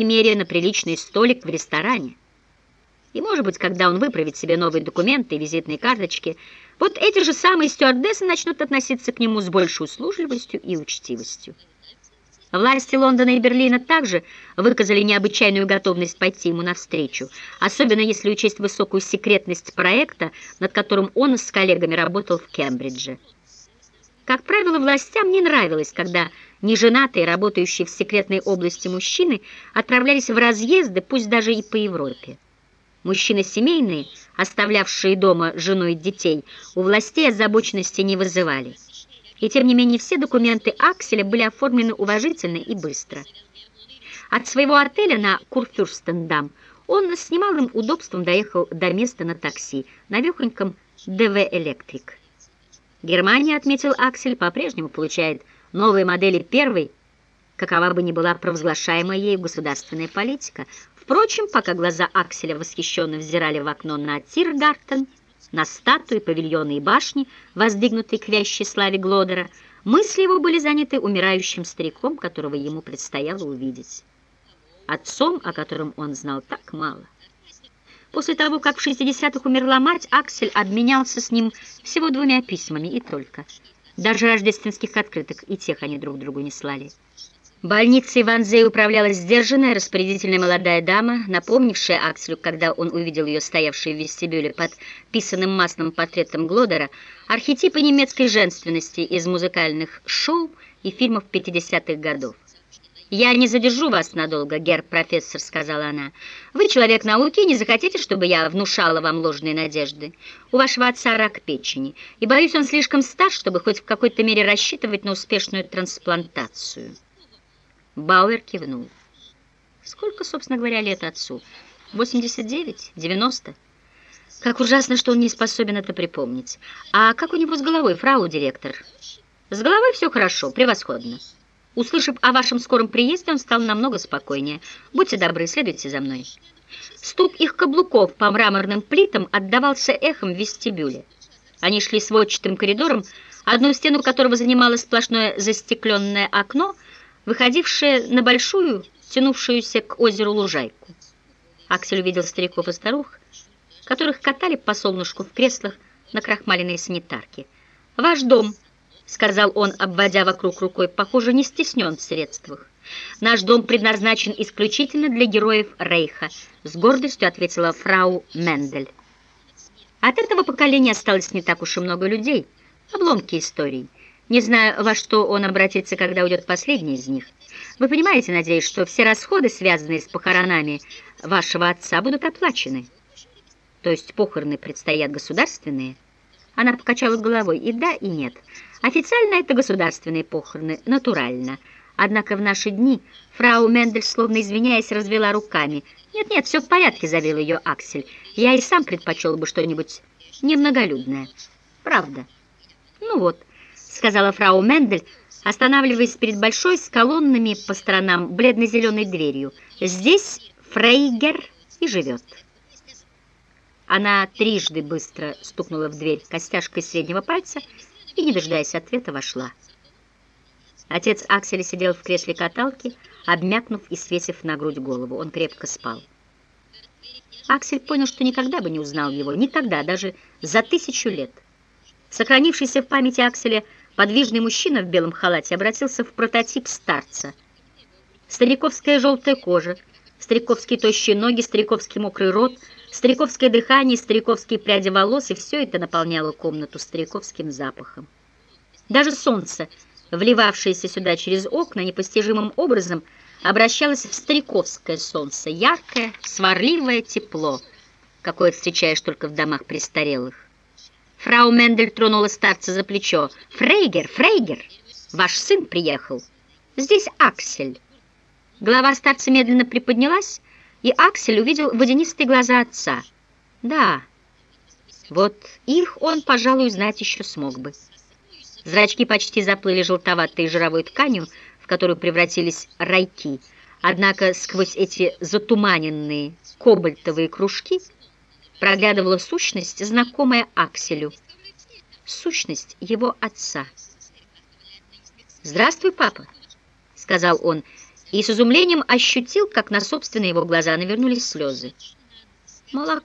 мере, на приличный столик в ресторане. И, может быть, когда он выправит себе новые документы и визитные карточки, вот эти же самые стюардессы начнут относиться к нему с большей услужливостью и учтивостью. Власти Лондона и Берлина также выказали необычайную готовность пойти ему навстречу, особенно если учесть высокую секретность проекта, над которым он с коллегами работал в Кембридже. Как правило, властям не нравилось, когда неженатые, работающие в секретной области мужчины отправлялись в разъезды, пусть даже и по Европе. Мужчины семейные, оставлявшие дома жену и детей, у властей озабоченности не вызывали. И тем не менее все документы Акселя были оформлены уважительно и быстро. От своего отеля на Курфюрстендам он с немалым удобством доехал до места на такси, на навехоньком ДВ «Электрик». Германия, отметил Аксель, по-прежнему получает новые модели первой, какова бы ни была провозглашаемая ею государственная политика. Впрочем, пока глаза Акселя восхищенно взирали в окно на Тиргартен, на статуи, павильоны и башни, воздвигнутые к вящей славе Глодера, мысли его были заняты умирающим стариком, которого ему предстояло увидеть. Отцом, о котором он знал так мало. После того, как в 60-х умерла мать, Аксель обменялся с ним всего двумя письмами и только. Даже рождественских открыток и тех они друг другу не слали. Больницей Ванзей управляла сдержанная, распорядительная молодая дама, напомнившая Акселю, когда он увидел ее стоявшей в вестибюле под писанным маслом портретом Глодера, архетипы немецкой женственности из музыкальных шоу и фильмов 50-х годов. «Я не задержу вас надолго, герр-профессор», — сказала она. «Вы человек науки, не захотите, чтобы я внушала вам ложные надежды? У вашего отца рак печени, и, боюсь, он слишком стар, чтобы хоть в какой-то мере рассчитывать на успешную трансплантацию». Бауэр кивнул. «Сколько, собственно говоря, лет отцу? 89? 90?» Как ужасно, что он не способен это припомнить. А как у него с головой, фрау-директор? С головой все хорошо, превосходно. Услышав о вашем скором приезде, он стал намного спокойнее. Будьте добры, следуйте за мной. Стук их каблуков по мраморным плитам отдавался эхом в вестибюле. Они шли сводчатым коридором, одну стену которого занимало сплошное застекленное окно, выходившее на большую, тянувшуюся к озеру лужайку. Аксель увидел стариков и старух, которых катали по солнышку в креслах на крахмаленной санитарке. «Ваш дом», — сказал он, обводя вокруг рукой, похоже, не стеснен в средствах. «Наш дом предназначен исключительно для героев Рейха», — с гордостью ответила фрау Мендель. От этого поколения осталось не так уж и много людей. Обломки историй. Не знаю, во что он обратится, когда уйдет последний из них. Вы понимаете, надеюсь, что все расходы, связанные с похоронами вашего отца, будут оплачены? То есть похороны предстоят государственные? Она покачала головой. И да, и нет. Официально это государственные похороны, натурально. Однако в наши дни фрау Мендель, словно извиняясь, развела руками. «Нет-нет, все в порядке», — завел ее Аксель. «Я и сам предпочел бы что-нибудь немноголюдное». «Правда». «Ну вот», — сказала фрау Мендель, останавливаясь перед большой с колоннами по сторонам бледно-зеленой дверью. «Здесь Фрейгер и живет». Она трижды быстро стукнула в дверь костяшкой среднего пальца и, не дожидаясь ответа, вошла. Отец Акселя сидел в кресле каталки, обмякнув и свесив на грудь голову. Он крепко спал. Аксель понял, что никогда бы не узнал его, никогда, даже за тысячу лет. Сохранившийся в памяти Акселя подвижный мужчина в белом халате обратился в прототип старца. Стариковская желтая кожа, стариковские тощие ноги, стариковский мокрый рот, стариковское дыхание, стариковские пряди волос, и все это наполняло комнату стариковским запахом. Даже солнце, вливавшееся сюда через окна, непостижимым образом обращалось в стариковское солнце, яркое, сварливое тепло, какое встречаешь только в домах престарелых. Фрау Мендель тронула старца за плечо. «Фрейгер, Фрейгер, ваш сын приехал. Здесь Аксель». Голова старца медленно приподнялась, и Аксель увидел водянистые глаза отца. Да, вот их он, пожалуй, знать еще смог бы. Зрачки почти заплыли желтоватой жировой тканью, в которую превратились райки. Однако сквозь эти затуманенные кобальтовые кружки проглядывала сущность, знакомая Акселю. Сущность его отца. «Здравствуй, папа», — сказал он, — и с изумлением ощутил, как на собственные его глаза навернулись слезы. Молоко.